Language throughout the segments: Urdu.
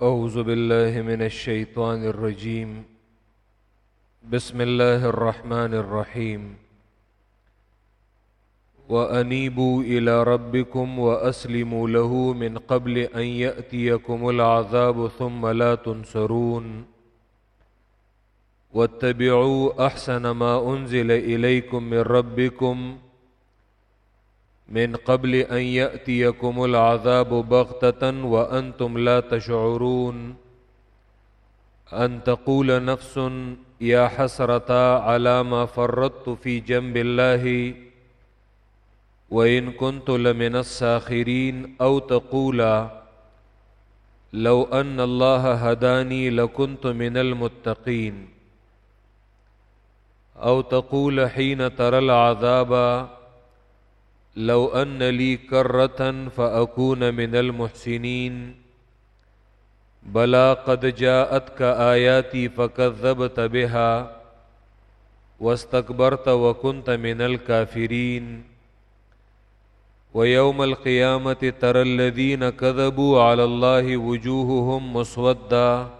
أعوذ بالله من الشيطان الرجيم. بسم الله الرحمن الرحيم. وأنيبوا إلى ربكم وأسلموا له من قبل أن يأتيكم العذاب ثم لا تنصرون. واتبعوا أحسن ما أنزل إليكم من ربكم. من قبل أن يأتيكم العذاب بغتة وأنتم لا تشعرون أن تقول نفس يا حسرة على ما فرطت في جنب الله وإن كنت لمن الساخرين أو تقول لو أن الله هداني لكنت من المتقين أو تقول حين ترى العذاب لو أن لي كرة فأكون من المحسنين بلى قد جاءتك آياتي فكذبت بها واستكبرت وكنت من الكافرين ويوم القيامة ترى الذين كذبوا على الله وجوههم مسودا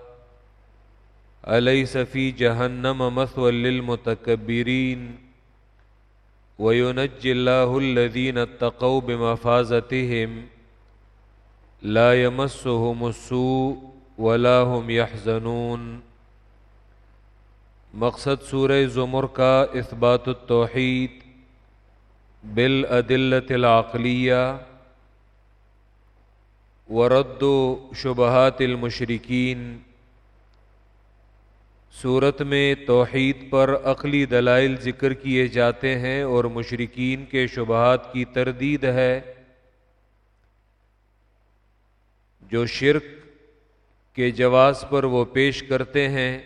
أليس في جهنم مثوى للمتكبرين وينجي الله الذين اتقوا بمفازتهم لا يمسهم السوء ولا هم يحزنون۔ مقصد سورہ زمر کا اثبات التوحید بالعدلت العقلیہ ورد و شبہات المشرقین صورت میں توحید پر عقلی دلائل ذکر کیے جاتے ہیں اور مشرقین کے شبہات کی تردید ہے۔ جو شرک کے جواز پر وہ پیش کرتے ہیں۔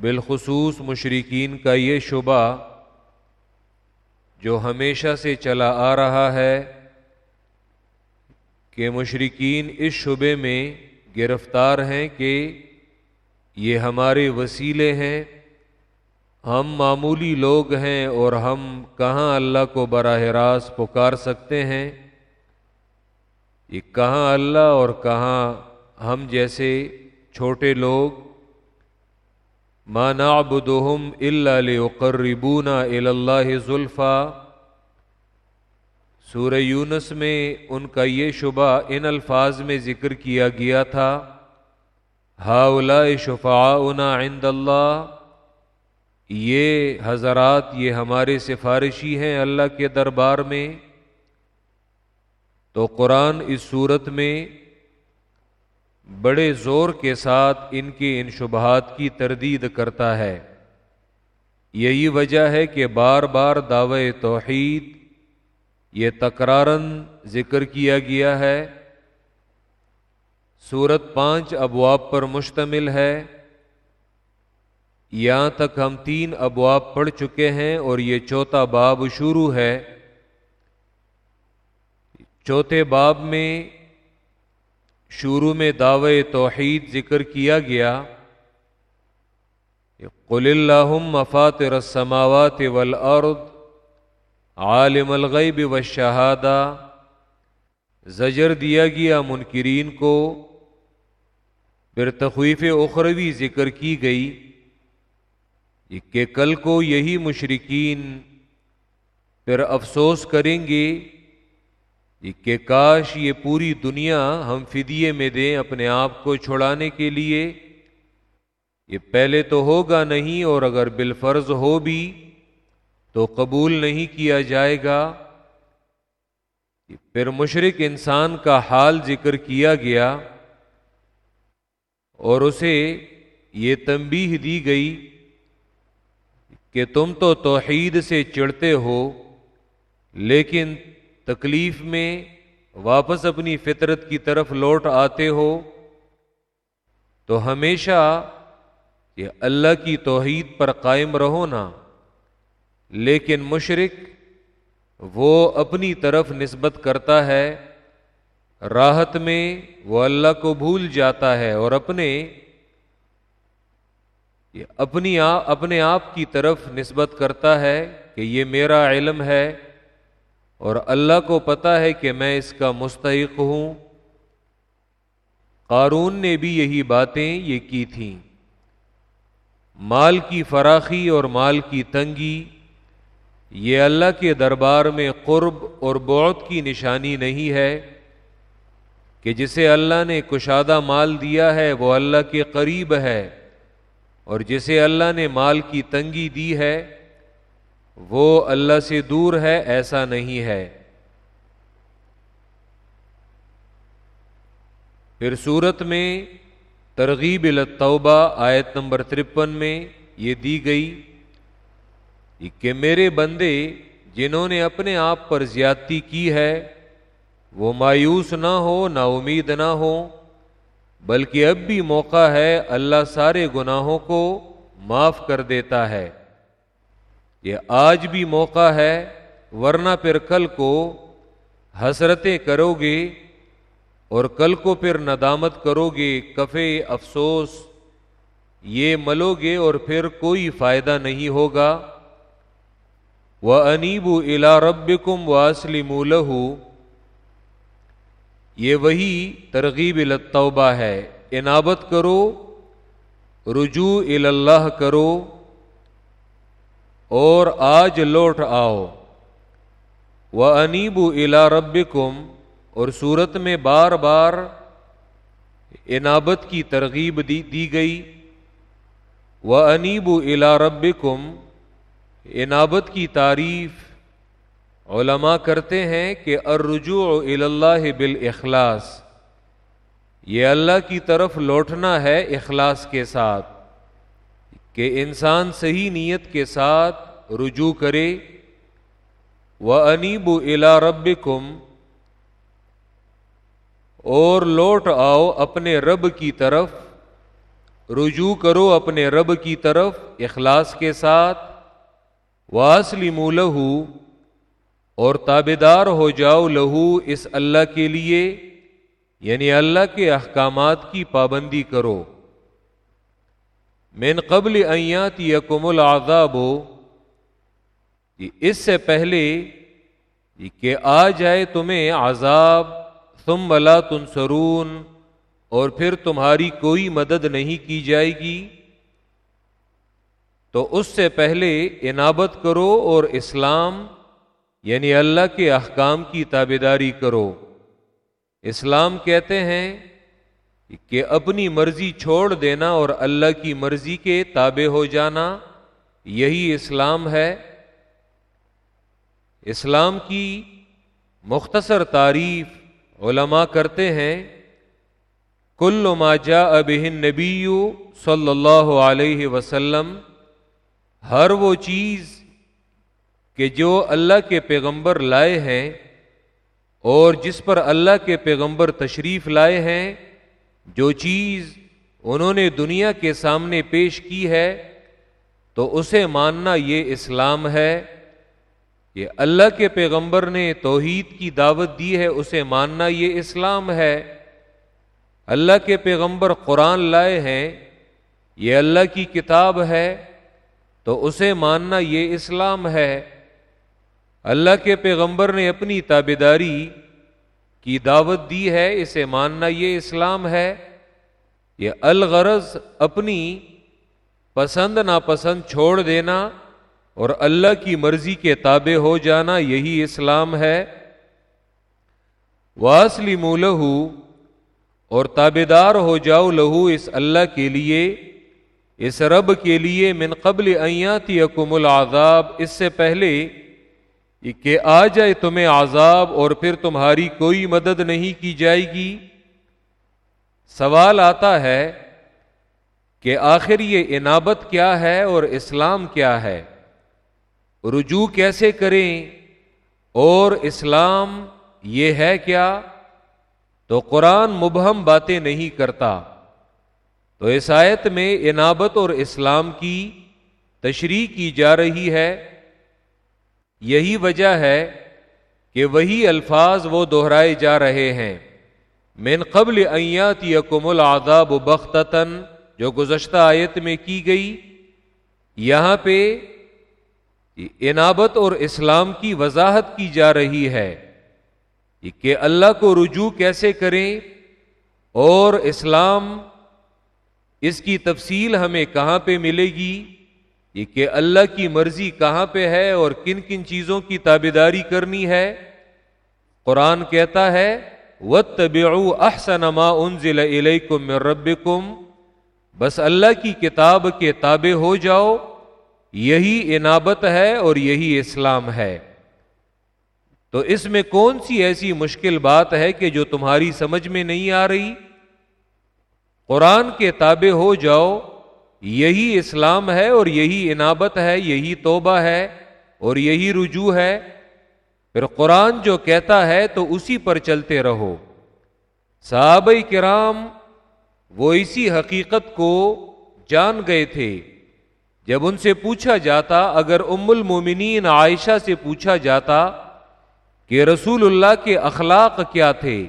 بالخصوص مشرقین کا یہ شبہ جو ہمیشہ سے چلا آ رہا ہے کہ مشرقین اس شبے میں گرفتار ہیں کہ یہ ہمارے وسیلے ہیں۔ ہم معمولی لوگ ہیں اور ہم کہاں اللہ کو براہ راست پکار سکتے ہیں؟ یہ کہاں اللہ اور کہاں ہم جیسے چھوٹے لوگ؟ ما نعبدهم الا ليقربونا الى الله زلفا۔ سورہ یونس میں ان کا یہ شبہ ان الفاظ میں ذکر کیا گیا تھا۔ ہاؤلا شفاعنا عند اللہ، یہ حضرات، یہ ہمارے سفارشی ہیں اللہ کے دربار میں۔ تو قرآن اس صورت میں بڑے زور کے ساتھ ان کے ان شبہات کی تردید کرتا ہے۔ یہی وجہ ہے کہ بار بار دعوی توحید، یہ تکرارن ذکر کیا گیا ہے۔ سورت پانچ ابواب پر مشتمل ہے۔ یہاں تک ہم تین ابواب پڑھ چکے ہیں اور یہ چوتھا باب شروع ہے۔ چوتھے باب میں شروع میں دعوے توحید ذکر کیا گیا۔ قل اللہ مفات رسماوات والارض عالم الغیب و زجر دیا گیا منکرین کو۔ پھر تخویف اخروی ذکر کی گئی کہ کل کو یہی مشرقین پھر افسوس کریں گے کہ کاش یہ پوری دنیا ہم فدیے میں دیں اپنے آپ کو چھڑانے کے لیے، یہ پہلے تو ہوگا نہیں اور اگر بالفرض ہو بھی تو قبول نہیں کیا جائے گا۔ پھر مشرق انسان کا حال ذکر کیا گیا۔ اور اسے یہ تنبیہ دی گئی کہ تم تو توحید سے چڑھتے ہو، لیکن تکلیف میں واپس اپنی فطرت کی طرف لوٹ آتے ہو، تو ہمیشہ یہ اللہ کی توحید پر قائم رہو نا۔ لیکن مشرق وہ اپنی طرف نسبت کرتا ہے راحت میں وہ اللہ کو بھول جاتا ہے اور اپنے اپنی اپنے آپ کی طرف نسبت کرتا ہے کہ یہ میرا علم ہے اور اللہ کو پتا ہے کہ میں اس کا مستحق ہوں۔ قارون نے بھی یہی باتیں یہ کی تھیں۔ مال کی فراخی اور مال کی تنگی، یہ اللہ کے دربار میں قرب اور بوت کی نشانی نہیں ہے۔ کہ جسے اللہ نے کشادہ مال دیا ہے، وہ اللہ کے قریب ہے، اور جسے اللہ نے مال کی تنگی دی ہے، وہ اللہ سے دور ہے، ایسا نہیں ہے۔ پھر صورت میں ترغیب التوبہ آیت نمبر ترپن میں یہ دی گئی کہ میرے بندے، جنہوں نے اپنے آپ پر زیادتی کی ہے وہ مایوس نہ ہو، نا امید نہ ہو، بلکہ اب بھی موقع ہے اللہ سارے گناہوں کو معاف کر دیتا ہے۔ یہ آج بھی موقع ہے، ورنہ پھر کل کو حسرتیں کرو گے اور کل کو پھر ندامت کرو گے کفے افسوس، یہ ملو گے اور پھر کوئی فائدہ نہیں ہوگا۔ وہ انیب الا رب کم و یہ وہی ترغیب التوبہ ہے۔ انابت کرو، رجوع اللہ کرو اور آج لوٹ آؤ۔ وہ انیب الا رب اور صورت میں بار بار انابت کی ترغیب دی دی گئی۔ وہ انیب الا رب انابت کی تعریف علماء کرتے ہیں کہ الرجوع اللہ بالاخلاص، یہ اللہ کی طرف لوٹنا ہے اخلاص کے ساتھ، کہ انسان صحیح نیت کے ساتھ رجوع کرے۔ و انیب الا رب اور لوٹ آؤ اپنے رب کی طرف، رجوع کرو اپنے رب کی طرف اخلاص کے ساتھ۔ واسلم لہو اور تابے دار ہو جاؤ لہو اس اللہ کے لیے یعنی اللہ کے احکامات کی پابندی کرو۔ من قبل ایات یکم العذاب ہو اس سے پہلے کہ آ جائے تمہیں عذاب تم بلا تنسرون اور پھر تمہاری کوئی مدد نہیں کی جائے گی۔ تو اس سے پہلے انابت کرو اور اسلام یعنی اللہ کے احکام کی تابے داری کرو۔ اسلام کہتے ہیں کہ اپنی مرضی چھوڑ دینا اور اللہ کی مرضی کے تابع ہو جانا، یہی اسلام ہے۔ اسلام کی مختصر تعریف علماء کرتے ہیں، کل ما جا ابہن نبی صلی اللہ علیہ وسلم، ہر وہ چیز کہ جو اللہ کے پیغمبر لائے ہیں اور جس پر اللہ کے پیغمبر تشریف لائے ہیں، جو چیز انہوں نے دنیا کے سامنے پیش کی ہے، تو اسے ماننا یہ اسلام ہے یہ اللہ کے پیغمبر نے توحید کی دعوت دی ہے، اسے ماننا یہ اسلام ہے۔ اللہ کے پیغمبر قرآن لائے ہیں، یہ اللہ کی کتاب ہے، تو اسے ماننا یہ اسلام ہے۔ اللہ کے پیغمبر نے اپنی تابے داری کی دعوت دی ہے، اسے ماننا یہ اسلام ہے یہ الغرض اپنی پسند، ناپسند چھوڑ دینا اور اللہ کی مرضی کے تابع ہو جانا یہی اسلام ہے۔ واسلی لہو اور تابے دار ہو جاؤ لہو اس اللہ کے لیے، اس رب کے لیے من قبل ایاتی اکم العذاب، اس سے پہلے کہ آ جائے تمہیں عذاب اور پھر تمہاری کوئی مدد نہیں کی جائے گی سوال آتا ہے کہ آخر یہ انابت کیا ہے اور اسلام کیا ہے؟ رجوع کیسے کریں؟ اور اسلام یہ ہے کیا؟ تو قرآن مبہم باتیں نہیں کرتا۔ تو اس آیت میں انابت اور اسلام کی تشریح کی جا رہی ہے۔ یہی وجہ ہے کہ وہی الفاظ وہ دہرائے جا رہے ہیں۔ من قبل ایات یکم العذاب بختتن جو گزشتہ آیت میں کی گئی، یہاں پہ انابت اور اسلام کی وضاحت کی جا رہی ہے کہ اللہ کو رجوع کیسے کریں اور اسلام اس کی تفصیل ہمیں کہاں پہ ملے گی۔ یہ کہ اللہ کی مرضی کہاں پہ ہے اور کن کن چیزوں کی تابے داری کرنی ہے؟ قرآن کہتا ہے و طب احسنما ان ضلع کم رب بس اللہ کی کتاب کے تابع ہو جاؤ، یہی انابت ہے اور یہی اسلام ہے۔ تو اس میں کون سی ایسی مشکل بات ہے کہ جو تمہاری سمجھ میں نہیں آ رہی؟ قرآن کے تابع ہو جاؤ یہی اسلام ہے اور یہی انابت ہے، یہی توبہ ہے اور یہی رجوع ہے۔ پھر قرآن جو کہتا ہے تو اسی پر چلتے رہو۔ صحابہ کرام وہ اسی حقیقت کو جان گئے تھے۔ جب ان سے پوچھا جاتا، اگر ام المومنین عائشہ سے پوچھا جاتا کہ رسول اللہ کے اخلاق کیا تھے،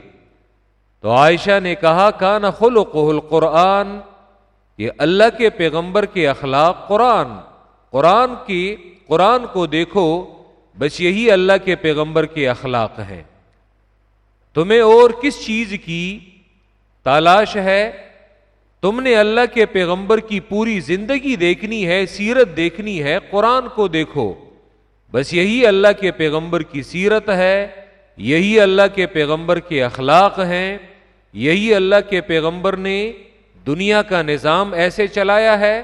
تو عائشہ نے کہا، کان خلق القرآن یہ اللہ کے پیغمبر کے اخلاق قرآن۔ قرآن کی، قرآن کو دیکھو، بس یہی اللہ کے پیغمبر کے اخلاق ہیں۔ تمہیں اور کس چیز کی تلاش ہے؟ تم نے اللہ کے پیغمبر کی پوری زندگی دیکھنی ہے، سیرت دیکھنی ہے، قرآن کو دیکھو۔ بس یہی اللہ کے پیغمبر کی سیرت ہے، یہی اللہ کے پیغمبر کے اخلاق ہیں، یہی اللہ کے پیغمبر نے دنیا کا نظام ایسے چلایا ہے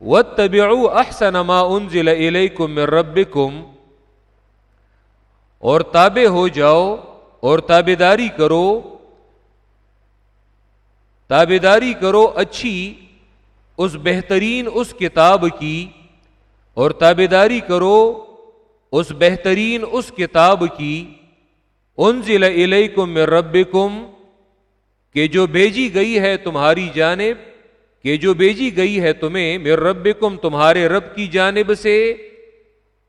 وہ طبی احسنما ان ضلع کم رب کم اور تابع ہو جاؤ اور تابے داری کرو۔ تابے داری کرو اچھی، اس بہترین اس کتاب کی۔ اور تابے داری کرو، اس بہترین اس کتاب کی۔ ان ضلع کم رب کم کہ جو بیجی گئی ہے تمہاری جانب، کہ جو بیجی گئی ہے تمہیں میر رب کم تمہارے رب کی جانب سے،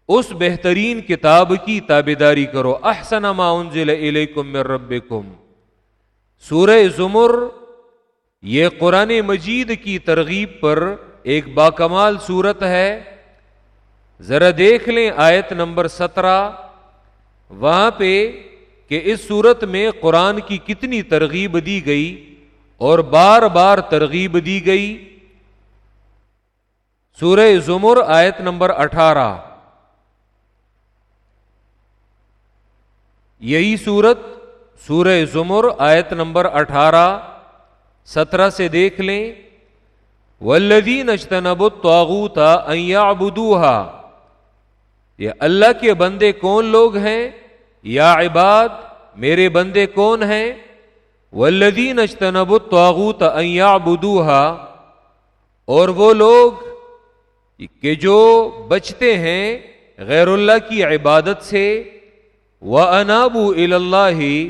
اس بہترین کتاب کی تابے داری کرو۔ احسن ما انزل الیکم من ربکم۔ سورہ زمر، یہ قرآن مجید کی ترغیب پر ایک باکمال صورت ہے۔ ذرا دیکھ لیں آیت نمبر سترہ۔ وہاں پہ کہ اس صورت میں قرآن کی کتنی ترغیب دی گئی اور بار بار ترغیب دی گئی۔ سورہ زمر آیت نمبر اٹھارہ۔ یہی صورت سورہ زمر آیت نمبر اٹھارہ سترہ سے دیکھ لیں۔ ولدی نجتنب تاغوتا ابدوہا یہ اللہ کے بندے کون لوگ ہیں؟ یا عباد، میرے بندے کون ہیں؟ ولدی نجتنب تاغوت ابدوہا اور وہ لوگ کہ جو بچتے ہیں غیر اللہ کی عبادت سے وہ انابو اللہ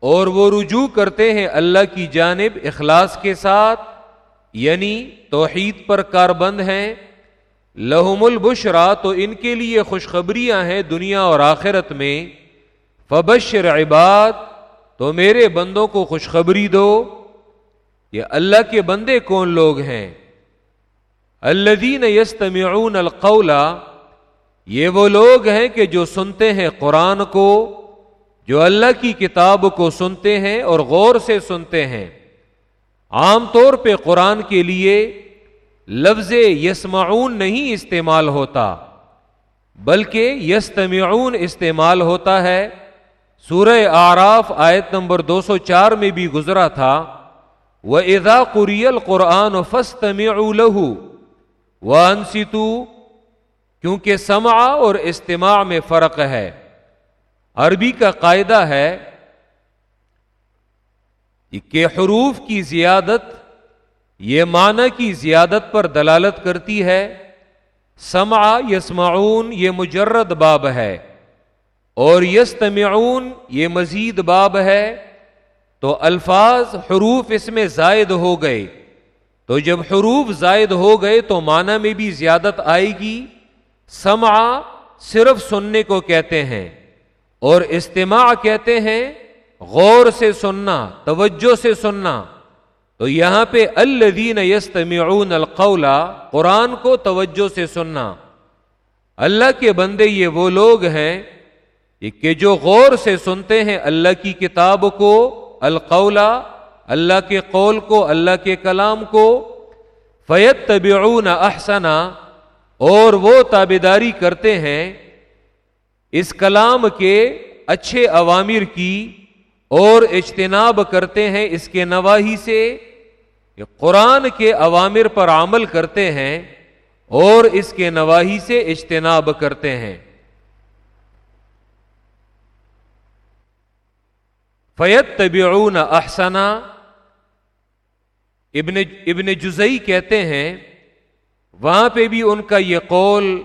اور وہ رجوع کرتے ہیں اللہ کی جانب اخلاص کے ساتھ یعنی توحید پر کاربند ہیں۔ لہم البشرا تو ان کے لیے خوشخبریاں ہیں دنیا اور آخرت میں۔ فبشر عباد، تو میرے بندوں کو خوشخبری دو یہ اللہ کے بندے کون لوگ ہیں؟ الدین یستمعون القولا یہ وہ لوگ ہیں کہ جو سنتے ہیں قرآن کو، جو اللہ کی کتاب کو سنتے ہیں اور غور سے سنتے ہیں۔ عام طور پہ قرآن کے لیے لفظ یسمعون نہیں استعمال ہوتا، بلکہ یستمعون استعمال ہوتا ہے۔ سورہ آراف آیت نمبر دو سو چار میں بھی گزرا تھا وہ ادا قریل قرآن فسط لہو و انستو کیونکہ سمع اور استماع میں فرق ہے۔ عربی کا قاعدہ ہے کہ حروف کی زیادت، یہ معنی کی زیادت پر دلالت کرتی ہے۔ سمع یسمعون، یہ مجرد باب ہے۔ اور یستمعون، یہ مزید باب ہے، تو الفاظ حروف اس میں زائد ہو گئے۔ تو جب حروف زائد ہو گئے، تو معنی میں بھی زیادت آئے گی۔ سمع صرف سننے کو کہتے ہیں، اور استماع کہتے ہیں غور سے سننا، توجہ سے سننا۔ تو یہاں پہ الدین یستمعون القولا قرآن کو توجہ سے سننا۔ اللہ کے بندے یہ وہ لوگ ہیں کہ جو غور سے سنتے ہیں اللہ کی کتاب کو القولا اللہ کے قول کو، اللہ کے کلام کو فیت طبعون احسنا اور وہ تابیداری کرتے ہیں اس کلام کے اچھے عوامر کی اور اجتناب کرتے ہیں اس کے نواحی سے قرآن کے عوامر پر عمل کرتے ہیں اور اس کے نواحی سے اجتناب کرتے ہیں۔ فیت طبعون احسنا ابن ابن جزئی کہتے ہیں، وہاں پہ بھی ان کا یہ قول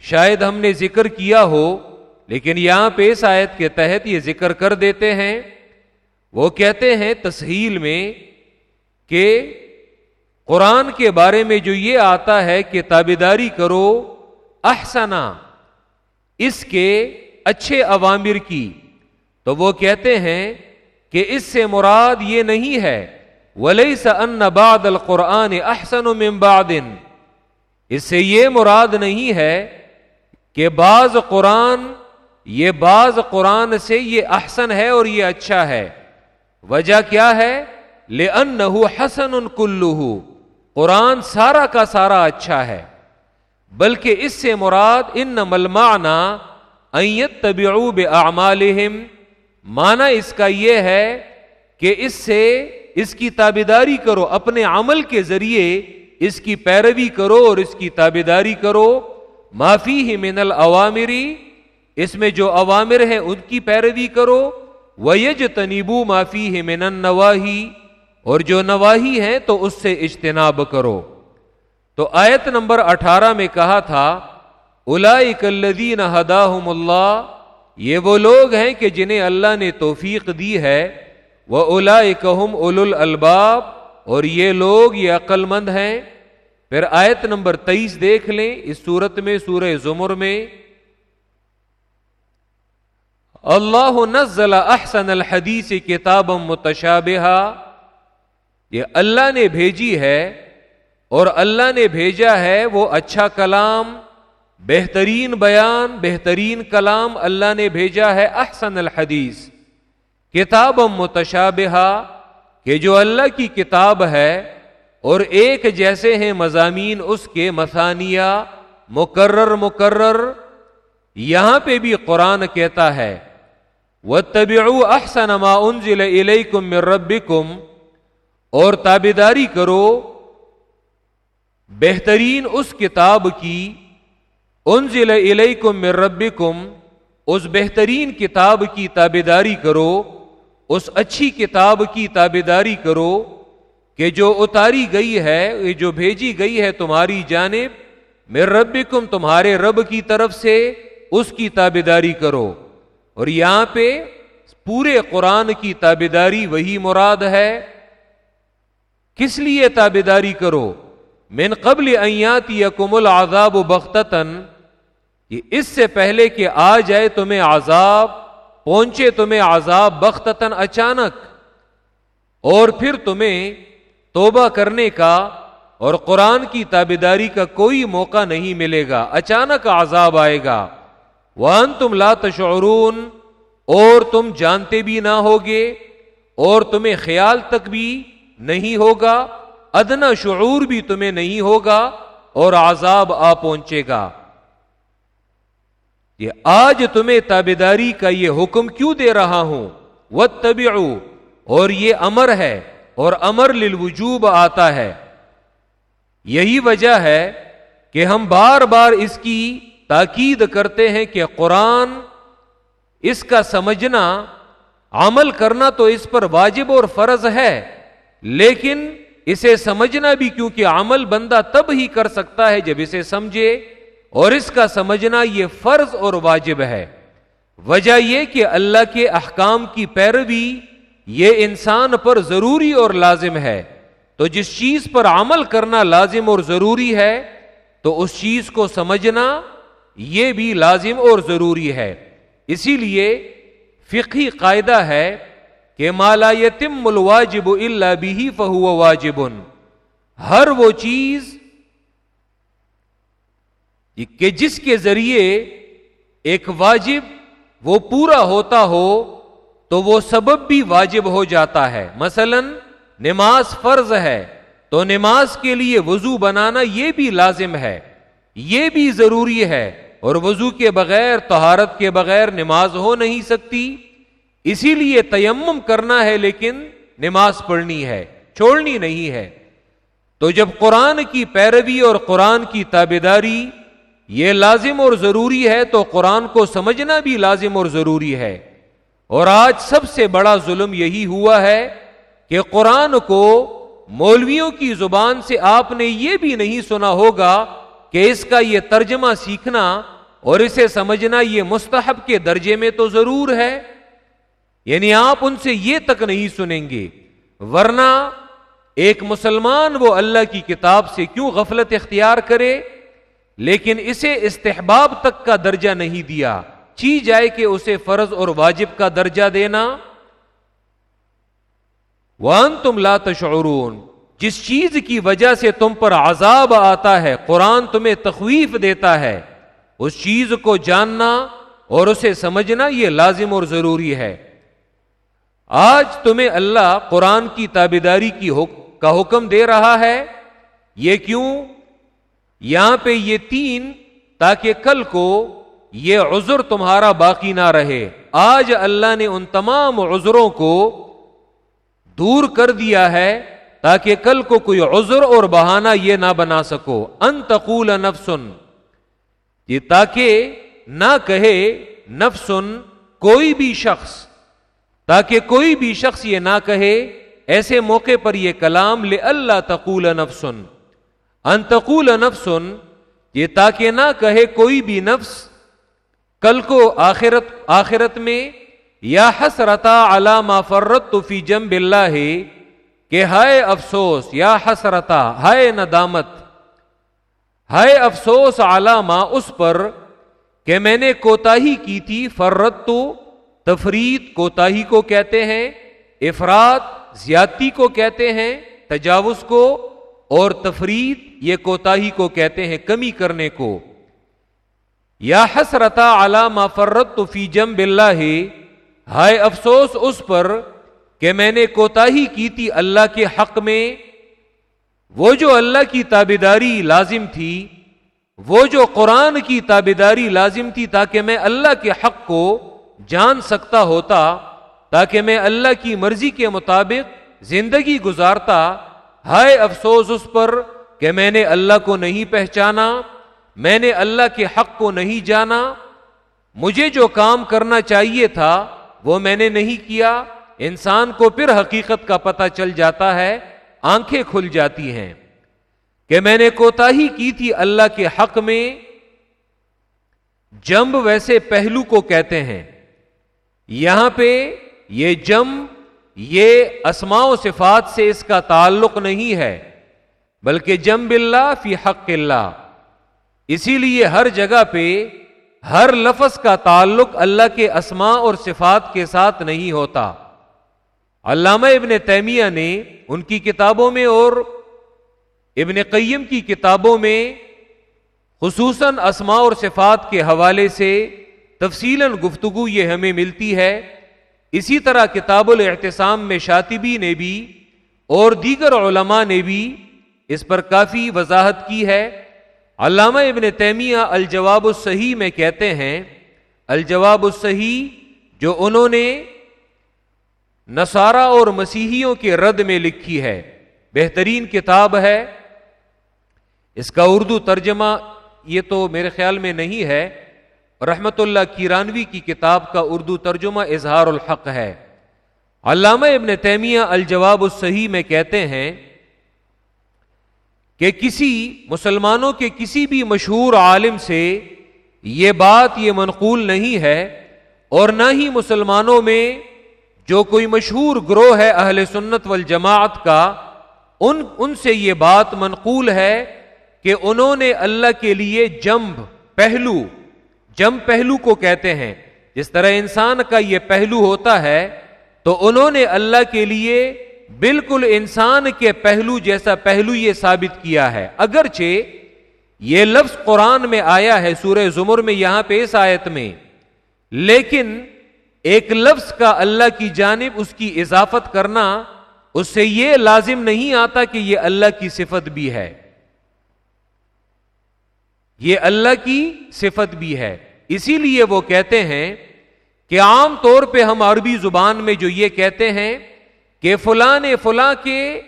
شاید ہم نے ذکر کیا ہو، لیکن یہاں پہ اس آیت کے تحت یہ ذکر کر دیتے ہیں۔ وہ کہتے ہیں تسہیل میں کہ قرآن کے بارے میں جو یہ آتا ہے کہ تابیداری کرو احسنا اس کے اچھے عوامر کی۔ تو وہ کہتے ہیں کہ اس سے مراد یہ نہیں ہے ولی ان بعد القرآن احسن و بعد اس سے یہ مراد نہیں ہے کہ بعض قرآن، یہ بعض قرآن سے یہ احسن ہے اور یہ اچھا ہے۔ وجہ کیا ہے؟ لے ان حسن ان کلو قرآن سارا کا سارا اچھا ہے۔ بلکہ اس سے مراد ان ملمانا ایت طبیعوب اعمالہم مانا اس کا یہ ہے کہ اس سے اس کی تابیداری کرو، اپنے عمل کے ذریعے اس کی پیروی کرو اور اس کی تابیداری کرو۔ معافی ہی من العوامری اس میں جو عوامر ہیں ان کی پیروی کرو۔ ویج تنیبو معافی ہے من نواہی اور جو نواہی ہیں تو اس سے اجتناب کرو۔ تو آیت نمبر اٹھارہ میں کہا تھا الدین ہداہم اللہ یہ وہ لوگ ہیں کہ جنہیں اللہ نے توفیق دی ہے وہ الا کہم اول الباب اور یہ لوگ یہ عقل مند ہیں۔ پھر آیت نمبر تیئیس دیکھ لیں، اس صورت میں، سورہ زمر میں۔ اللہ نزل احسن الحدیث کتاب متشابہ یہ اللہ نے بھیجی ہے، اور اللہ نے بھیجا ہے وہ اچھا کلام۔ بہترین بیان، بہترین کلام اللہ نے بھیجا ہے احسن الحدیث۔ کتاب متشابہ کہ جو اللہ کی کتاب ہے، اور ایک جیسے ہیں مضامین اس کے مسانیہ مقرر مقرر۔ یہاں پہ بھی قرآن کہتا ہے وہ طبی احسن ما انزل الیکم من ربکم اور تابیداری کرو، بہترین اس کتاب کی انزل الیکم من ربکم، اس بہترین کتاب کی تابیداری کرو، اس اچھی کتاب کی تابیداری کرو کہ جو اتاری گئی ہے جو بھیجی گئی ہے تمہاری جانب میں ربکم تمہارے رب کی طرف سے اس کی تابیداری کرو۔ اور یہاں پہ پورے قرآن کی تابیداری وہی مراد ہے۔ کس لیے تابیداری کرو؟ من قبل ایات یا کمل آزاب و بختتن اس سے پہلے کہ آ جائے تمہیں عذاب، پہنچے تمہیں عذاب بختتن اچانک، اور پھر تمہیں توبہ کرنے کا اور قرآن کی تابیداری کا کوئی موقع نہیں ملے گا، اچانک عذاب آئے گا۔ وان تم لا تشعرون، اور تم جانتے بھی نہ ہوگے، اور تمہیں خیال تک بھی نہیں ہوگا، ادنا شعور بھی تمہیں نہیں ہوگا، اور عذاب آ پہنچے گا۔ یہ آج تمہیں تابیداری کا یہ حکم کیوں دے رہا ہوں؟ وہ اور یہ امر ہے، اور امر للوجوب آتا ہے۔ یہی وجہ ہے کہ ہم بار بار اس کی تاکید کرتے ہیں کہ قرآن اس کا سمجھنا، عمل کرنا تو اس پر واجب اور فرض ہے، لیکن اسے سمجھنا بھی کیونکہ عمل بندہ تب ہی کر سکتا ہے جب اسے سمجھے۔ اور اس کا سمجھنا یہ فرض اور واجب ہے۔ وجہ یہ کہ اللہ کے احکام کی پیروی یہ انسان پر ضروری اور لازم ہے۔ تو جس چیز پر عمل کرنا لازم اور ضروری ہے، تو اس چیز کو سمجھنا یہ بھی لازم اور ضروری ہے۔ اسی لیے فقی قاعدہ ہے کہ مالا یتم الواجب اللہ بھی فہو واجب ہر وہ چیز کہ جس کے ذریعے ایک واجب وہ پورا ہوتا ہو تو وہ سبب بھی واجب ہو جاتا ہے۔ مثلا نماز فرض ہے تو نماز کے لیے وضو بنانا یہ بھی لازم ہے، یہ بھی ضروری ہے اور وضو کے بغیر تہارت کے بغیر نماز ہو نہیں سکتی۔ اسی لیے تیمم کرنا ہے لیکن نماز پڑھنی ہے، چھوڑنی نہیں ہے۔ تو جب قرآن کی پیروی اور قرآن کی تابے داری یہ لازم اور ضروری ہے تو قرآن کو سمجھنا بھی لازم اور ضروری ہے۔ اور آج سب سے بڑا ظلم یہی ہوا ہے کہ قرآن کو مولویوں کی زبان سے آپ نے یہ بھی نہیں سنا ہوگا کہ اس کا یہ ترجمہ سیکھنا اور اسے سمجھنا یہ مستحب کے درجے میں تو ضرور ہے۔ یعنی آپ ان سے یہ تک نہیں سنیں گے۔ ورنہ ایک مسلمان وہ اللہ کی کتاب سے کیوں غفلت اختیار کرے؟ لیکن اسے استحباب تک کا درجہ نہیں دیا۔ چی جائے کہ اسے فرض اور واجب کا درجہ دینا؟ وان تم لا تشعرون۔ جس چیز کی وجہ سے تم پر عذاب آتا ہے، قرآن تمہیں تخویف دیتا ہے۔ اس چیز کو جاننا اور اسے سمجھنا یہ لازم اور ضروری ہے۔ آج تمہیں اللہ قرآن کی تابیداری کی کا حکم دے رہا ہے۔ یہ کیوں؟ یہاں پہ یہ تین تاکہ کل کو یہ عذر تمہارا باقی نہ رہے۔ آج اللہ نے ان تمام عذروں کو دور کر دیا ہے تاکہ کل کو کوئی عذر اور بہانہ یہ نہ بنا سکو۔ ان تقول نفسن، یہ تاکہ نہ کہے نفسن کوئی بھی شخص، تاکہ کوئی بھی شخص یہ نہ کہے، ایسے موقع پر یہ کلام لے اللہ تقول نفسن۔ ان تقول نفسن، یہ تاکہ نہ کہے کوئی بھی نفس، کل کو آخرت آخرت میں، یا حسرتا علامہ فرت تو فی جم بلّہ کہ ہائے افسوس، یا حسرتا، ہائے ندامت، ہائے افسوس علامہ اس پر، کہ میں نے کوتا کی تھی فرت تو تفرید کوتا کو کہتے ہیں، افراد، زیادتی کو کہتے ہیں، تجاوز کو اور تفرید یہ کوتا کو کہتے ہیں کمی کرنے کو۔ یا حسرتا علامہ فرت تو فی جم بلّہ ہائے افسوس اس پر کہ میں نے کوتا کی تھی اللہ کے حق میں۔ وہ جو اللہ کی تابیداری لازم تھی، وہ جو قرآن کی تابیداری لازم تھی تاکہ میں اللہ کے حق کو جان سکتا ہوتا، تاکہ میں اللہ کی مرضی کے مطابق زندگی گزارتا۔ ہائے افسوس اس پر کہ میں نے اللہ کو نہیں پہچانا، میں نے اللہ کے حق کو نہیں جانا۔ مجھے جو کام کرنا چاہیے تھا، وہ میں نے نہیں کیا۔ انسان کو پھر حقیقت کا پتہ چل جاتا ہے، آنکھیں کھل جاتی ہیں۔ کہ میں نے کوتا ہی کی تھی اللہ کے حق میں جمب ویسے پہلو کو کہتے ہیں۔ یہاں پہ یہ جم یہ اسماء و صفات سے اس کا تعلق نہیں ہے، بلکہ جم اللہ فی حق اللہ۔ اسی لیے ہر جگہ پہ ہر لفظ کا تعلق اللہ کے اسماء اور صفات کے ساتھ نہیں ہوتا۔ علامہ ابن تیمیہ نے ان کی کتابوں میں اور ابن قیم کی کتابوں میں خصوصاً اسماء اور صفات کے حوالے سے تفصیل گفتگو یہ ہمیں ملتی ہے۔ اسی طرح کتاب الاحتسام میں شاطبی نے بھی اور دیگر علماء نے بھی اس پر کافی وضاحت کی ہے۔ علامہ ابن تیمیہ الجواب الصحیح میں کہتے ہیں، الجواب الصحیح جو انہوں نے نصارہ اور مسیحیوں کے رد میں لکھی ہے۔ بہترین کتاب ہے۔ اس کا اردو ترجمہ یہ تو میرے خیال میں نہیں ہے۔ رحمت اللہ کیرانوی کی کتاب کا اردو ترجمہ اظہار الحق ہے۔ علامہ ابن تیمیہ الجواب الصحیح میں کہتے ہیں کہ کسی مسلمانوں کے کسی بھی مشہور عالم سے یہ بات یہ منقول نہیں ہے اور نہ ہی مسلمانوں میں جو کوئی مشہور گروہ ہے اہل سنت والجماعت کا، ان ان سے یہ بات منقول ہے کہ انہوں نے اللہ کے لیے جمب پہلو جم پہلو کو کہتے ہیں۔ جس طرح انسان کا یہ پہلو ہوتا ہے، تو انہوں نے اللہ کے لیے بالکل انسان کے پہلو جیسا پہلو یہ ثابت کیا ہے۔ اگرچہ یہ لفظ قرآن میں آیا ہے، سورہ زمر میں یہاں پہ اس آیت میں۔ لیکن ایک لفظ کا اللہ کی جانب اس کی اضافت کرنا، اس سے یہ لازم نہیں آتا کہ یہ اللہ کی صفت بھی ہے۔ یہ اللہ کی صفت بھی ہے۔ اسی لیے وہ کہتے ہیں کہ عام طور پہ ہم عربی زبان میں جو یہ کہتے ہیں کہ فلاں نے فلاں کے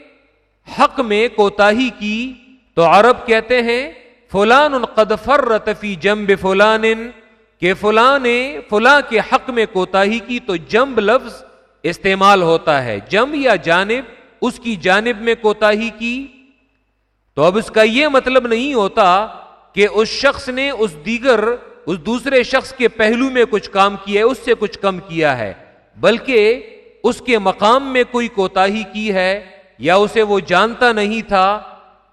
حق میں کوتاہی کی، تو عرب کہتے ہیں، فلان قد فرتفی جمب فلان، کہ فلاں نے فلاں کے حق میں کوتاہی کی، تو جمب لفظ استعمال ہوتا ہے۔ جم یا جانب، اس کی جانب میں کوتاہی کی۔ تو اب اس کا یہ مطلب نہیں ہوتا کہ اس شخص نے اس دیگر اس دوسرے شخص کے پہلو میں کچھ کام کیا ہے، اس سے کچھ کم کیا ہے۔ بلکہ اس کے مقام میں کوئی کوتا کی ہے یا اسے وہ جانتا نہیں تھا،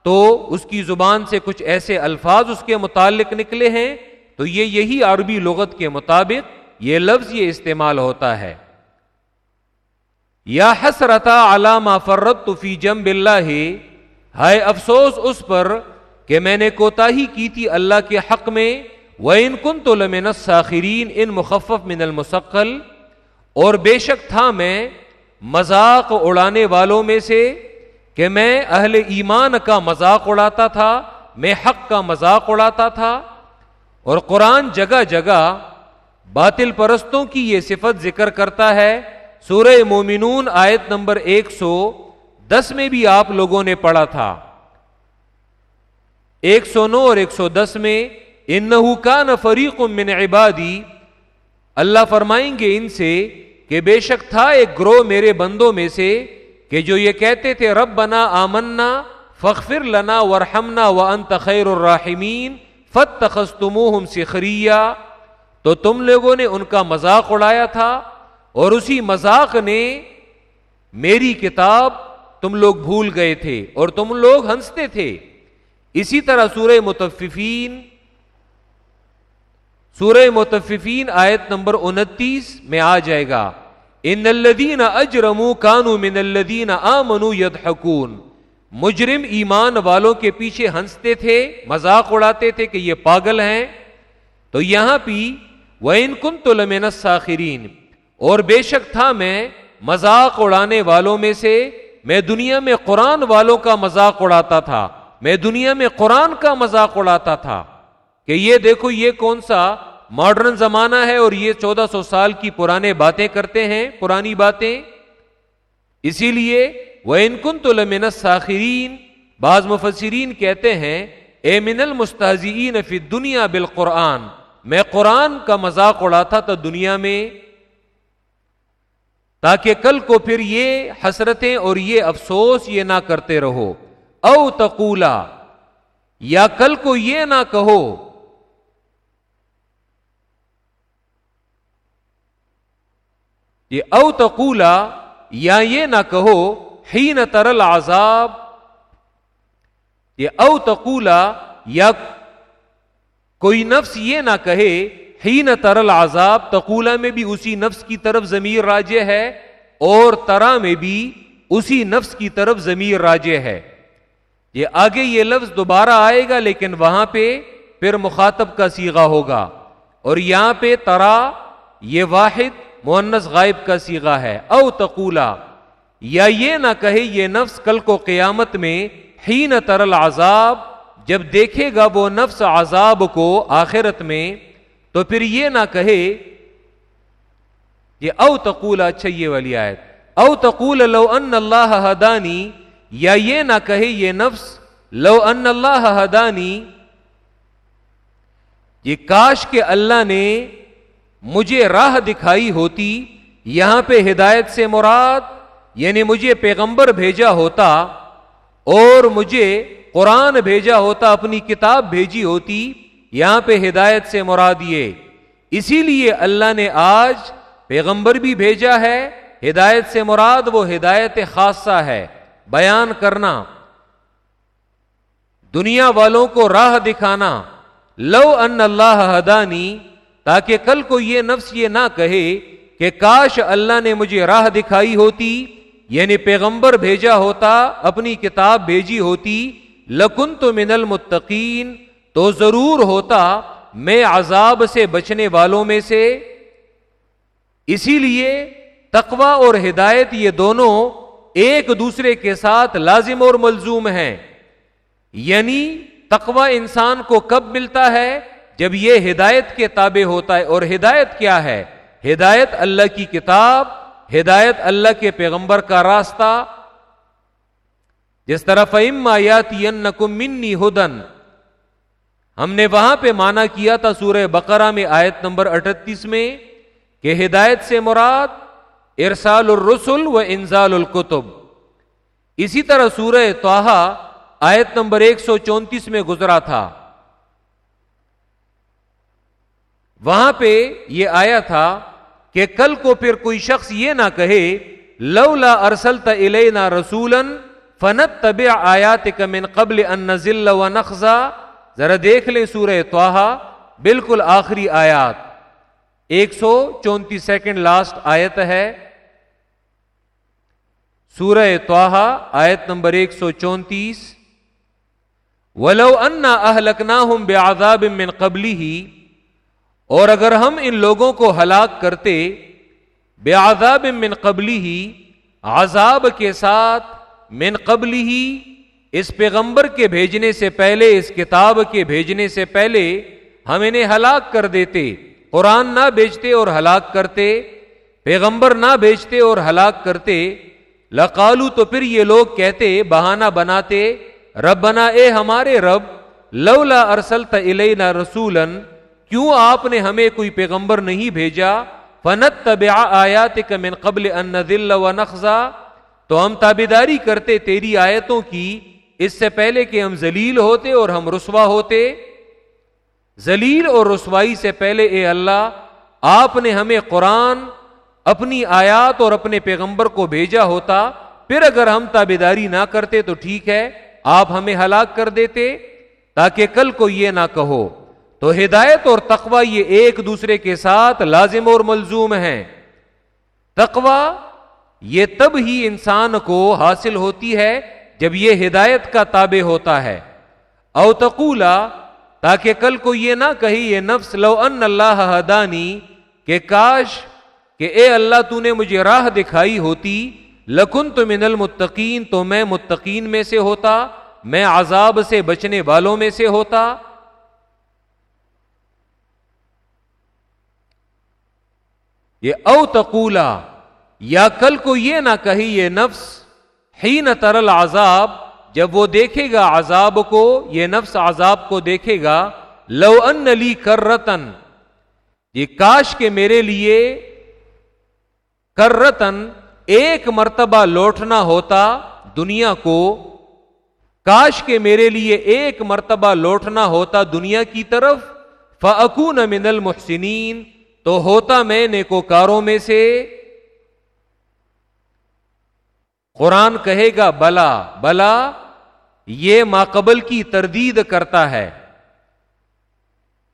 تو اس کی زبان سے کچھ ایسے الفاظ اس کے متعلق نکلے ہیں۔ تو یہ یہی عربی لغت کے مطابق یہ لفظ یہ استعمال ہوتا ہے۔ یا حسرتا علامہ فرت فی جم بلّہ ہائے افسوس، اس پر کہ میں نے کوتا کی تھی اللہ کے حق میں۔ وہ ان کن تو لمن ساخرین ان مخفف من المسقل، اور بے شک تھا میں مذاق اڑانے والوں میں سے کہ میں اہل ایمان کا مذاق اڑاتا تھا، میں حق کا مذاق اڑاتا تھا، اور قرآن جگہ جگہ باطل پرستوں کی یہ صفت ذکر کرتا ہے۔ سورہ مومنون آیت نمبر ایک سو دس میں بھی آپ لوگوں نے پڑھا تھا۔ ایک سو نو اور ایک سو دس میں ان کا نہ فریق من عبادی۔ اللہ فرمائیں گے ان سے کہ بے شک تھا ایک گروہ میرے بندوں میں سے کہ جو یہ کہتے تھے رب بنا آمنا فخر لنا ورحمنا و انت خیر الراحمین فت تخستم سخریہ تو تم لوگوں نے ان کا مذاق اڑایا تھا اور اسی مذاق نے میری کتاب تم لوگ بھول گئے تھے اور تم لوگ ہنستے تھے۔ اسی طرح سورہ متففین سورہ متففین آیت نمبر انتیس میں آ جائے گا۔ ان الدین اجرمو کانو من الدین آ منو مجرم ایمان والوں کے پیچھے ہنستے تھے، مذاق اڑاتے تھے کہ یہ پاگل ہیں۔ تو یہاں بھی وہ ان کن تو لمن ساخرین اور بے شک تھا میں مذاق اڑانے والوں میں سے۔ میں دنیا میں قرآن والوں کا مذاق اڑاتا تھا۔ میں دنیا میں قرآن کا مذاق اڑاتا تھا۔ کہ یہ دیکھو یہ کون سا ماڈرن زمانہ ہے اور یہ چودہ سو سال کی پرانے باتیں کرتے ہیں، پرانی باتیں۔ اسی لیے وہ انکن تو لمن ساخرین بعض مفسرین کہتے ہیں، اے من المستین فی دنیا بالقرآن، میں قرآن کا مذاق اڑاتا تھا دنیا میں، تاکہ کل کو پھر یہ حسرتیں اور یہ افسوس یہ نہ کرتے رہو۔ او تقولا، یا کل کو یہ نہ کہو۔ یہ او تقولا، یا یہ نہ کہو ہی نہ ترل آزاب یہ او تقولا، یا کوئی نفس یہ نہ کہے ہی نہ ترل آزاب تقولا میں بھی اسی نفس کی طرف ضمیر راجے ہے، اور ترا میں بھی اسی نفس کی طرف ضمیر راجے ہے۔ یہ آگے یہ لفظ دوبارہ آئے گا، لیکن وہاں پہ پھر مخاطب کا سیگا ہوگا۔ اور یہاں پہ ترا، یہ واحد مونس غائب کا سیگا ہے۔ او تقولا، یا یہ نہ کہے یہ نفس کل کو قیامت میں ہی نہ ترل عذاب جب دیکھے گا وہ نفس عذاب کو آخرت میں، تو پھر یہ نہ کہے یہ او تقولا اچھا یہ والی آیت۔ او تقول لو ان اللہ ہدانی، یا یہ نہ کہے یہ نفس، لو ان اللہ ہدانی، یہ کاش کے اللہ نے مجھے راہ دکھائی ہوتی، یہاں پہ ہدایت سے مراد یعنی مجھے پیغمبر بھیجا ہوتا، اور مجھے قرآن بھیجا ہوتا، اپنی کتاب بھیجی ہوتی، یہاں پہ ہدایت سے مراد یہ۔ اسی لیے اللہ نے آج پیغمبر بھی بھیجا ہے، ہدایت سے مراد وہ ہدایت خاصہ ہے۔ بیان کرنا۔ دنیا والوں کو راہ دکھانا۔ لو ان اللہ ہدانی تاکہ کل کو یہ نفس یہ نہ کہے کہ کاش اللہ نے مجھے راہ دکھائی ہوتی یعنی پیغمبر بھیجا ہوتا، اپنی کتاب بھیجی ہوتی لکن تو من المتقین، تو ضرور ہوتا میں عذاب سے بچنے والوں میں سے۔ اسی لیے تقوا اور ہدایت یہ دونوں ایک دوسرے کے ساتھ لازم اور ملزوم ہیں۔ یعنی تقوا انسان کو کب ملتا ہے؟ جب یہ ہدایت کے تابع ہوتا ہے، اور ہدایت کیا ہے؟ ہدایت اللہ کی کتاب، ہدایت اللہ کے پیغمبر کا راستہ۔ جس طرح فیم آیاتی منی ہدن۔ ہم نے وہاں پہ مانا کیا تھا سورہ بقرہ میں آیت نمبر اٹھتیس میں کہ ہدایت سے مراد ارسال الرسل و انزال القتب اسی طرح سورہ توحا آیت نمبر ایک سو چونتیس میں گزرا تھا۔ وہاں پہ یہ آیا تھا کہ کل کو پھر کوئی شخص یہ نہ کہے، لولا ارسلت الینا رسولن فنت طب آیات من قبل ان نزل و نقزا ذرا دیکھ لیں سورہ توحا بالکل آخری آیات۔ ایک سو چونتیس سیکنڈ لاسٹ آیت ہے۔ سورہ توحا آیت نمبر ایک سو چونتیس۔ ولو انا اہلکنا ہوں بے آزاب من قبلی ہی اور اگر ہم ان لوگوں کو ہلاک کرتے، بے آزاب من قبلی ہی عذاب کے ساتھ من قبلی ہی اس پیغمبر کے بھیجنے سے پہلے، اس کتاب کے بھیجنے سے پہلے ہم انہیں ہلاک کر دیتے، قرآن نہ بیچتے اور ہلاک کرتے، پیغمبر نہ بیچتے اور ہلاک کرتے، لقالو تو پھر یہ لوگ کہتے، بہانہ بناتے رب بنا اے ہمارے رب، لولا ارسلت الینا رسولن کیوں آپ نے ہمیں کوئی پیغمبر نہیں بھیجا؟ فنت طب آیات من قبل ان دل و نقزا تو ہم تابیداری کرتے تیری آیتوں کی، اس سے پہلے کہ ہم ذلیل ہوتے اور ہم رسوا ہوتے۔ ذلیل اور رسوائی سے پہلے اے اللہ، آپ نے ہمیں قرآن، اپنی آیات اور اپنے پیغمبر کو بھیجا ہوتا۔ پھر اگر ہم تابیداری نہ کرتے تو ٹھیک ہے، آپ ہمیں ہلاک کر دیتے، تاکہ کل کو یہ نہ کہو۔ تو ہدایت اور تقوا یہ ایک دوسرے کے ساتھ لازم اور ملزوم ہیں۔ تقوا یہ تب ہی انسان کو حاصل ہوتی ہے جب یہ ہدایت کا تابع ہوتا ہے۔ او تقولا، تاکہ کل کو یہ نہ کہی یہ نفس، لو ان اللہ ہدانی، کہ کاش، کہ اے اللہ تو نے مجھے راہ دکھائی ہوتی لکن تو من المتقین، تو میں متقین میں سے ہوتا، میں عذاب سے بچنے والوں میں سے ہوتا۔ یہ او تقولا، یا کل کو یہ نہ کہی یہ نفس ہی نہ ترل عذاب جب وہ دیکھے گا عذاب کو، یہ نفس عذاب کو دیکھے گا، لو ان لی کر رتن یہ کاش کے میرے لیے کر رتن ایک مرتبہ لوٹنا ہوتا دنیا کو، کاش کے میرے لیے ایک مرتبہ لوٹنا ہوتا دنیا کی طرف فکون من المحسنین تو ہوتا میں نیکوکاروں میں سے۔ قرآن کہے گا، بلا بلا، یہ ماقبل کی تردید کرتا ہے۔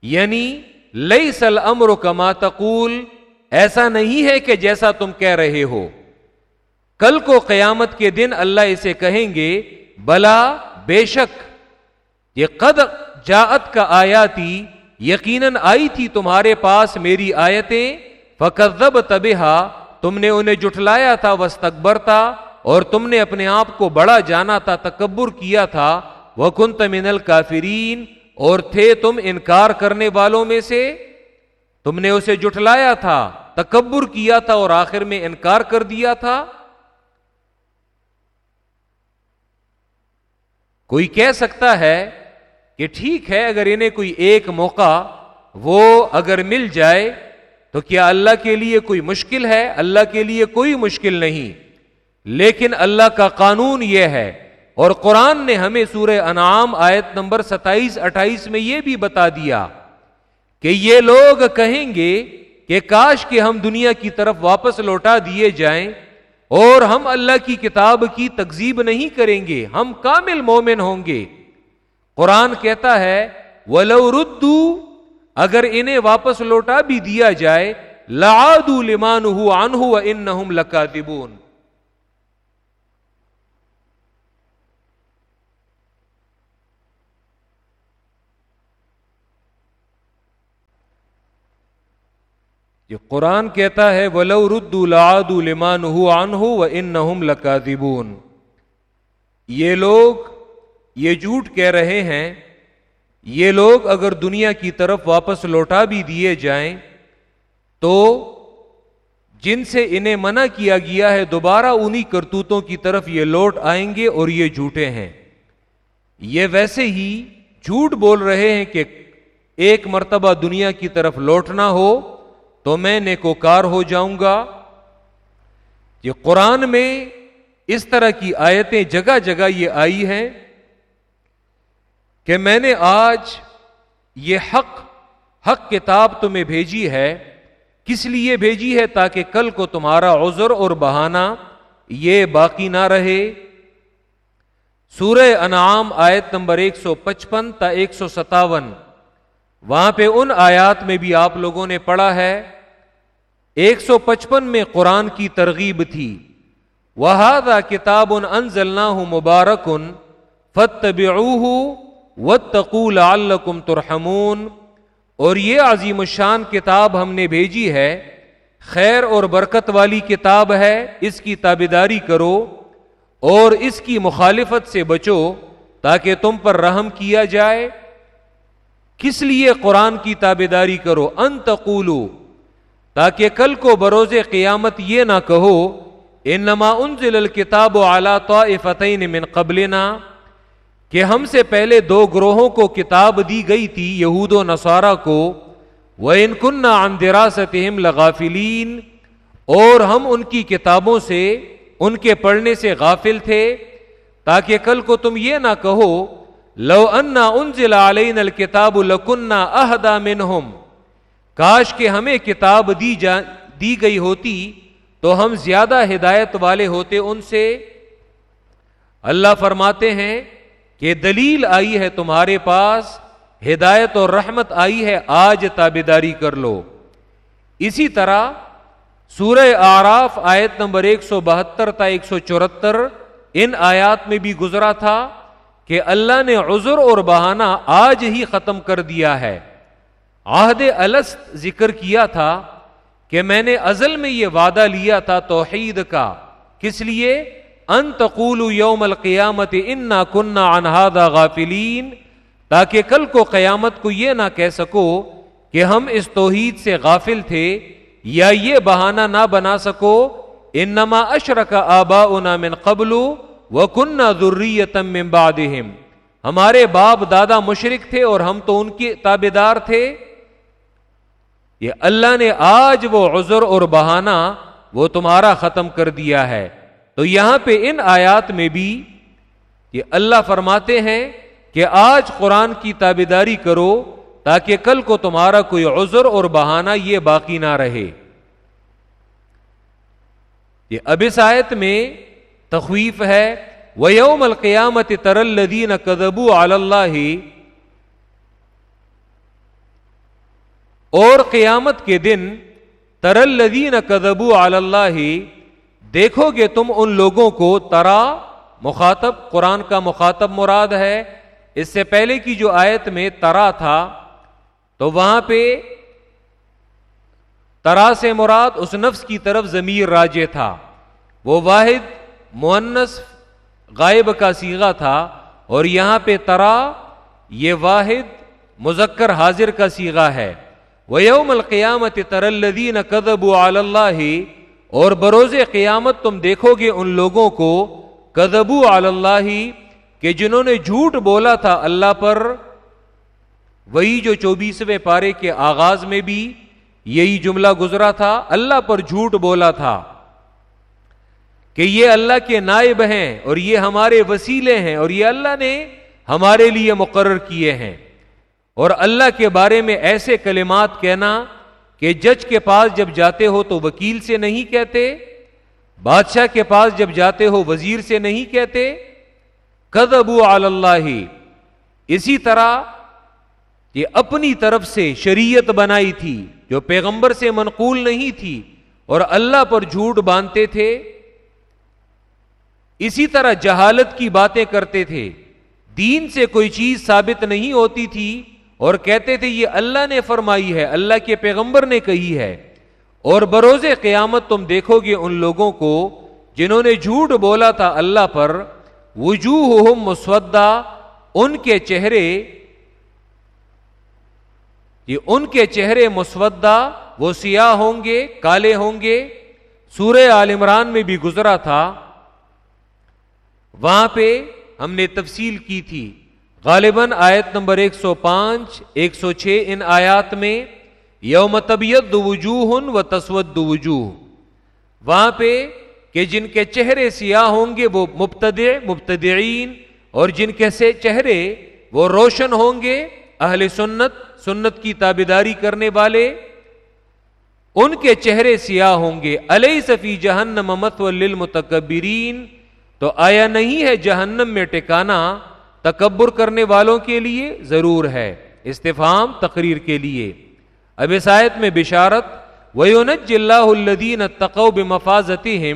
یعنی لئی سل امر کما تقول، ایسا نہیں ہے کہ جیسا تم کہہ رہے ہو۔ کل کو قیامت کے دن اللہ اسے کہیں گے، بلا، بے شک یہ قد جاعت کا آیاتی یقیناً آئی تھی تمہارے پاس میری آیتیں فقب تبہا تم نے انہیں جٹلایا تھا وسطبر تھا اور تم نے اپنے آپ کو بڑا جانا تھا، تکبر کیا تھا وہ کن تمن الکافرین اور تھے تم انکار کرنے والوں میں سے۔ تم نے اسے جٹلایا تھا، تکبر کیا تھا، اور آخر میں انکار کر دیا تھا۔ کوئی کہہ سکتا ہے کہ ٹھیک ہے اگر انہیں کوئی ایک موقع وہ اگر مل جائے تو کیا اللہ کے لیے کوئی مشکل ہے؟ اللہ کے لیے کوئی مشکل نہیں۔ لیکن اللہ کا قانون یہ ہے اور قرآن نے ہمیں سورہ انعام آیت نمبر ستائیس، اٹھائیس میں یہ بھی بتا دیا کہ یہ لوگ کہیں گے کہ کاش کہ ہم دنیا کی طرف واپس لوٹا دیے جائیں اور ہم اللہ کی کتاب کی تکزیب نہیں کریں گے، ہم کامل مومن ہوں گے۔ قرآن کہتا ہے، ولو ردو اگر انہیں واپس لوٹا بھی دیا جائے لادو لمان ہو ان لکاتبون یہ قرآن کہتا ہے، ولو رد العاد لمان ہو ان نہ یہ لوگ یہ جھوٹ کہہ رہے ہیں، یہ لوگ اگر دنیا کی طرف واپس لوٹا بھی دیے جائیں تو جن سے انہیں منع کیا گیا ہے، دوبارہ انہی کرتوتوں کی طرف یہ لوٹ آئیں گے اور یہ جھوٹے ہیں۔ یہ ویسے ہی جھوٹ بول رہے ہیں کہ ایک مرتبہ دنیا کی طرف لوٹنا ہو تو میں نیکوکار ہو جاؤں گا۔ یہ قرآن میں اس طرح کی آیتیں جگہ جگہ یہ آئی ہیں۔ کہ میں نے آج یہ حق حق کتاب تمہیں بھیجی ہے، کس لیے بھیجی ہے تاکہ کل کو تمہارا عذر اور بہانہ یہ باقی نہ رہے؟ سورہ انعام آیت نمبر ایک سو پچپن تا ایک سو ستاون۔ وہاں پہ ان آیات میں بھی آپ لوگوں نے پڑھا ہے۔ ایک سو پچپن میں قرآن کی ترغیب تھی۔ وہ کتاب ان انزلنا ہوں مبارکن فتب و تقول ترحمون۔ اور یہ عظیم الشان کتاب ہم نے بھیجی ہے۔ خیر اور برکت والی کتاب ہے۔ اس کی تابیداری کرو اور اس کی مخالفت سے بچو تاکہ تم پر رحم کیا جائے۔ کس لیے قرآن کی تابیداری کرو؟ ان تقولو تاکہ کل کو بروز قیامت یہ نہ کہو، انما انزل الکتاب اعلی طائفتین من قبلنا۔ کہ ہم سے پہلے دو گروہوں کو کتاب دی گئی تھی یہود و نصارہ کو وہ ان کن اندراست لغافلین اور ہم ان کی کتابوں سے، ان کے پڑھنے سے غافل تھے، تاکہ کل کو تم یہ نہ کہو، لو انا انزل علین الکتاب لکنہ اہدا منہم کاش کہ ہمیں کتاب دی جا، دی گئی ہوتی، تو ہم زیادہ ہدایت والے ہوتے ان سے۔ اللہ فرماتے ہیں کہ دلیل آئی ہے تمہارے پاس، ہدایت اور رحمت آئی ہے، آج تابیداری کر لو۔ اسی طرح سورہ آراف آیت نمبر ایک سو بہتر تا ایک سو چورہتر ان آیات میں بھی گزرا تھا کہ اللہ نے عذر اور بہانہ آج ہی ختم کر دیا ہے۔ عہد الست ذکر کیا تھا کہ میں نے ازل میں یہ وعدہ لیا تھا توحید کا۔ کس لیے؟ ان تقول یوم القیامت انا کنہ انہادا غافلین، تاکہ کل کو قیامت کو یہ نہ کہہ سکو کہ ہم اس توحید سے غافل تھے، یا یہ بہانہ نہ بنا سکو، انما اشرک آبا من قبل و کنہ ضروریتم بعدہم۔ ہمارے باپ دادا مشرق تھے اور ہم تو ان کے تابے دار تھے۔ یہ اللہ نے آج وہ عذر اور بہانہ وہ تمہارا ختم کر دیا ہے۔ تو یہاں پہ ان آیات میں بھی یہ اللہ فرماتے ہیں کہ آج قرآن کی تابیداری کرو تاکہ کل کو تمہارا کوئی عذر اور بہانہ یہ باقی نہ رہے۔ یہ اب اس آیت میں تخویف ہے۔ وہ یوم القیامت ترلدین کدبو اللہ اور قیامت کے دن ترلدین کدبو اللہ دیکھو گے تم ان لوگوں کو ترا مخاطب، قرآن کا مخاطب مراد ہے۔ اس سے پہلے کی جو آیت میں ترا تھا، تو وہاں پہ ترا سے مراد اس نفس کی طرف ضمیر راجے تھا۔ وہ واحد مونس غائب کا سیگا تھا۔ اور یہاں پہ ترا، یہ واحد، مذکر، حاضر کا سیگا ہے۔ وہ یوم القیامت ترلدین کدب اللہ اور بروز قیامت تم دیکھو گے ان لوگوں کو کدبو اللہ، کہ جنہوں نے جھوٹ بولا تھا اللہ پر، وہی جو چوبیسویں پارے کے آغاز میں بھی یہی جملہ گزرا تھا، اللہ پر جھوٹ بولا تھا کہ یہ اللہ کے نائب ہیں اور یہ ہمارے وسیلے ہیں اور یہ اللہ نے ہمارے لیے مقرر کیے ہیں۔ اور اللہ کے بارے میں ایسے کلمات کہنا کہ جج کے پاس جب جاتے ہو تو وکیل سے نہیں کہتے، بادشاہ کے پاس جب جاتے ہو وزیر سے نہیں کہتے کد اللہ۔ اسی طرح یہ اپنی طرف سے شریعت بنائی تھی جو پیغمبر سے منقول نہیں تھی اور اللہ پر جھوٹ باندھتے تھے۔ اسی طرح جہالت کی باتیں کرتے تھے۔ دین سے کوئی چیز ثابت نہیں ہوتی تھی۔ اور کہتے تھے یہ اللہ نے فرمائی ہے، اللہ کے پیغمبر نے کہی ہے۔ اور بروز قیامت تم دیکھو گے ان لوگوں کو جنہوں نے جھوٹ بولا تھا اللہ پر۔ وجوہ مسودہ، ان کے چہرے، یہ ان کے چہرے مسودہ، وہ سیاہ ہوں گے، کالے ہوں گے۔ سورہ عال عمران میں بھی گزرا تھا۔ وہاں پہ ہم نے تفصیل کی تھی۔ غالباً آیت نمبر ایک سو پانچ، ایک سو چھ ان آیات میں یوم طبیعت دو وجوہ و تسود دو وجوہ۔ وہاں پہ کہ جن کے چہرے سیاہ ہوں گے وہ مبتدع، مبتدعین، اور جن کے سے چہرے وہ روشن ہوں گے اہل سنت سنت کی تابیداری کرنے والے۔ ان کے چہرے سیاہ ہوں گے۔ علیہ صفی جہنم مت للمتکبرین۔ تو آیا نہیں ہے جہنم میں ٹکانا تکبر کرنے والوں کے لیے ضرور ہے استفام تقریر کے لیے۔ اب آیت میں بشارت ویونج اللہ الدین تقوب مفاظتی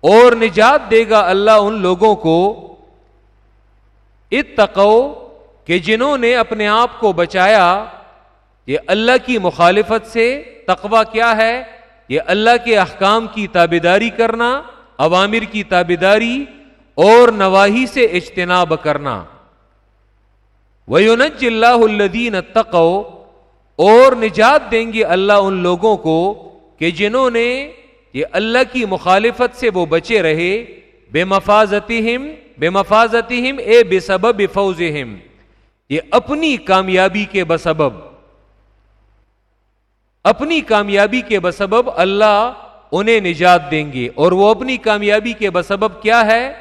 اور نجات دے گا اللہ ان لوگوں کو اتقو کہ جنہوں نے اپنے آپ کو بچایا۔ یہ اللہ کی مخالفت سے تقوا کیا ہے؟ یہ اللہ کے احکام کی تابیداری کرنا عوامر کی تابیداری اور نواحی سے اجتناب کرنا۔ ویونج اللہ الدین تقو اور نجات دیں گے اللہ ان لوگوں کو کہ جنہوں نے یہ اللہ کی مخالفت سے وہ بچے رہے۔ بے مفاظتی بے مفاظتی اے بے سبب فوز یہ اپنی کامیابی کے بسبب۔ اپنی کامیابی کے بسبب اللہ انہیں نجات دیں گے۔ اور وہ اپنی کامیابی کے بسبب کیا ہے؟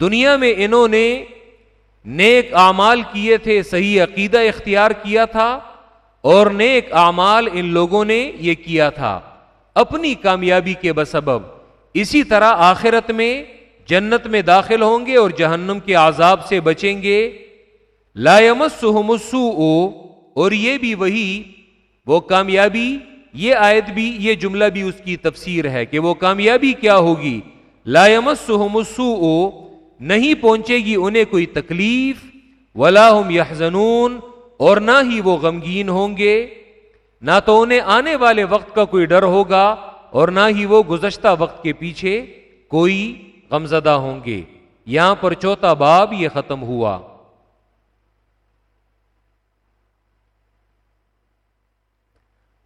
دنیا میں انہوں نے نیک اعمال کیے تھے، صحیح عقیدہ اختیار کیا تھا اور نیک اعمال ان لوگوں نے یہ کیا تھا۔ اپنی کامیابی کے بسبب۔ اسی طرح آخرت میں جنت میں داخل ہوں گے اور جہنم کے عذاب سے بچیں گے۔ لامسو اور یہ بھی وہی، وہ کامیابی، یہ آیت بھی، یہ جملہ بھی اس کی تفسیر ہے کہ وہ کامیابی کیا ہوگی۔ لامسو نہیں پہنچے گی انہیں کوئی تکلیف، ولا یحزنون، اور نہ ہی وہ غمگین ہوں گے۔ نہ تو انہیں آنے والے وقت کا کوئی ڈر ہوگا، اور نہ ہی وہ گزشتہ وقت کے پیچھے کوئی غمزدہ ہوں گے۔ یہاں پر چوتھا باب یہ ختم ہوا۔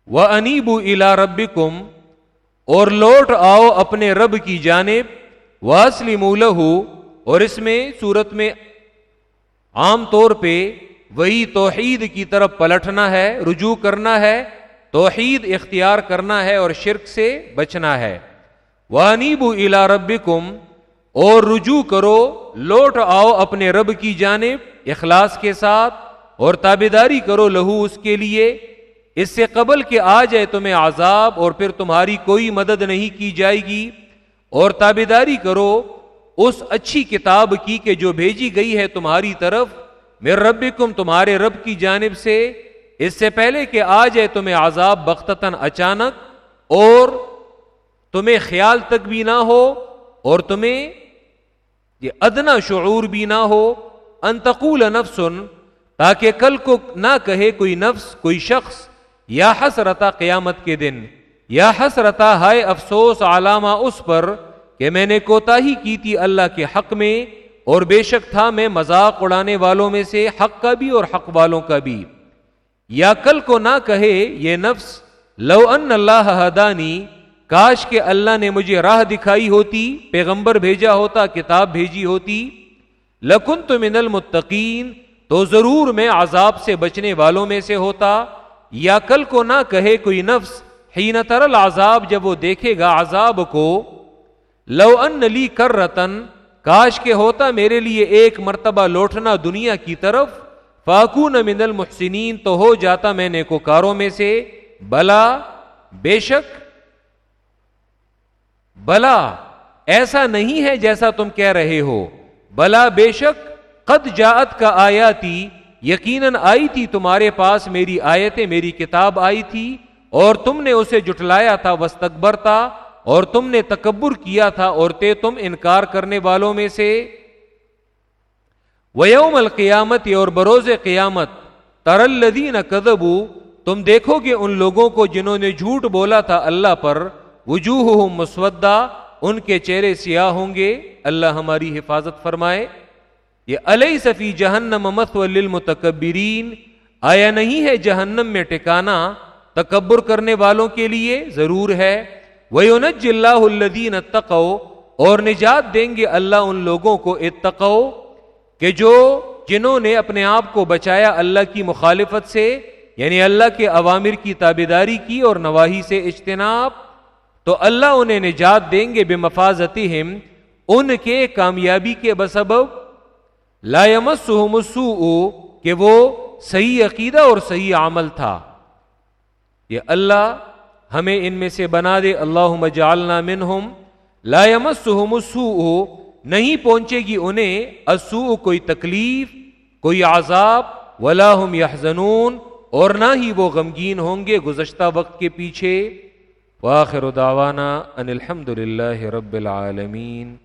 وہ انیبو الا رب اور لوٹ آؤ اپنے رب کی جانب۔ واسلی مول اور اس میں سورت میں عام طور پہ وہی توحید کی طرف پلٹنا ہے، رجوع کرنا ہے، توحید اختیار کرنا ہے اور شرک سے بچنا ہے۔ وانیب الا رب اور رجوع کرو، لوٹ آؤ اپنے رب کی جانب اخلاص کے ساتھ، اور تابیداری کرو لہو اس کے لیے۔ اس سے قبل کہ آ جائے تمہیں عذاب اور پھر تمہاری کوئی مدد نہیں کی جائے گی۔ اور تابیداری کرو اس اچھی کتاب کی کہ جو بھیجی گئی ہے تمہاری طرف میرے رب تمہارے رب کی جانب سے، اس سے پہلے کہ آ جائے تمہیں عذاب بختتن اچانک اور تمہیں خیال تک بھی نہ ہو اور تمہیں یہ ادنا شعور بھی نہ ہو انتقول نفسن تاکہ کل کو نہ کہے کوئی نفس، کوئی شخص، یا حسرتا قیامت کے دن، یا حسرتا ہائے افسوس علامہ اس پر کہ میں نے کوتا ہی کی تھی اللہ کے حق میں، اور بے شک تھا میں مذاق اڑانے والوں میں سے حق کا بھی اور حق والوں کا بھی۔ یا کل کو نہ کہے یہ نفس، لو ان اللہ حدانی کاش کے اللہ نے مجھے راہ دکھائی ہوتی، پیغمبر بھیجا ہوتا، کتاب بھیجی ہوتی۔ لکن تو من المتقین، تو ضرور میں عذاب سے بچنے والوں میں سے ہوتا۔ یا کل کو نہ کہے کوئی نفس ہی نہ ترل عذاب جب وہ دیکھے گا عذاب کو لو ان لی کر رتن کاش کے ہوتا میرے لیے ایک مرتبہ لوٹنا دنیا کی طرف، فاکون من المحسنین، تو ہو جاتا میں نے کو کاروں میں سے۔ بلا، بے شک۔ بلا، ایسا نہیں ہے جیسا تم کہہ رہے ہو۔ بلا، بے شک، قد جاعت کا آیا تھی یقیناً آئی تھی تمہارے پاس میری آیتیں، میری کتاب آئی تھی، اور تم نے اسے جٹلایا تھا وسطبر تھا اور تم نے تکبر کیا تھا اور تے تم انکار کرنے والوں میں سے۔ ویوم القیامت اور بروز قیامت ترلدین کدبو تم دیکھو گے ان لوگوں کو جنہوں نے جھوٹ بولا تھا اللہ پر وجوہ مسودہ، ان کے چہرے سیاہ ہوں گے۔ اللہ ہماری حفاظت فرمائے۔ یہ علیہ صفی جہنم للمتکبرین آیا نہیں ہے جہنم میں ٹکانا تکبر کرنے والوں کے لیے؟ ضرور ہے۔ وَيُنَجِّ اللَّهُ الَّذِينَ اتَّقَوْا، اور نجات دیں گے اللہ ان لوگوں کو اتقو کہ جو جنہوں نے اپنے آپ کو بچایا اللہ کی مخالفت سے یعنی اللہ کے عوامر کی تابیداری کی اور نواحی سے اجتناب، تو اللہ انہیں نجات دیں گے بے مفاظتہم ان کے کامیابی کے بسبب۔ لا يمسهم السوء، کہ وہ صحیح عقیدہ اور صحیح عمل تھا۔ یہ اللہ ہمیں ان میں سے بنا دے۔ اللہ مجالنا منہم، لا یمسہم السوء، نہیں پہنچے گی انہیں۔ السوء کوئی تکلیف، کوئی عذاب، ولا هم یحزنون۔ اور نہ ہی وہ غمگین ہوں گے گزشتہ وقت کے پیچھے۔ واخر دعوانا ان الحمد للہ رب العالمین۔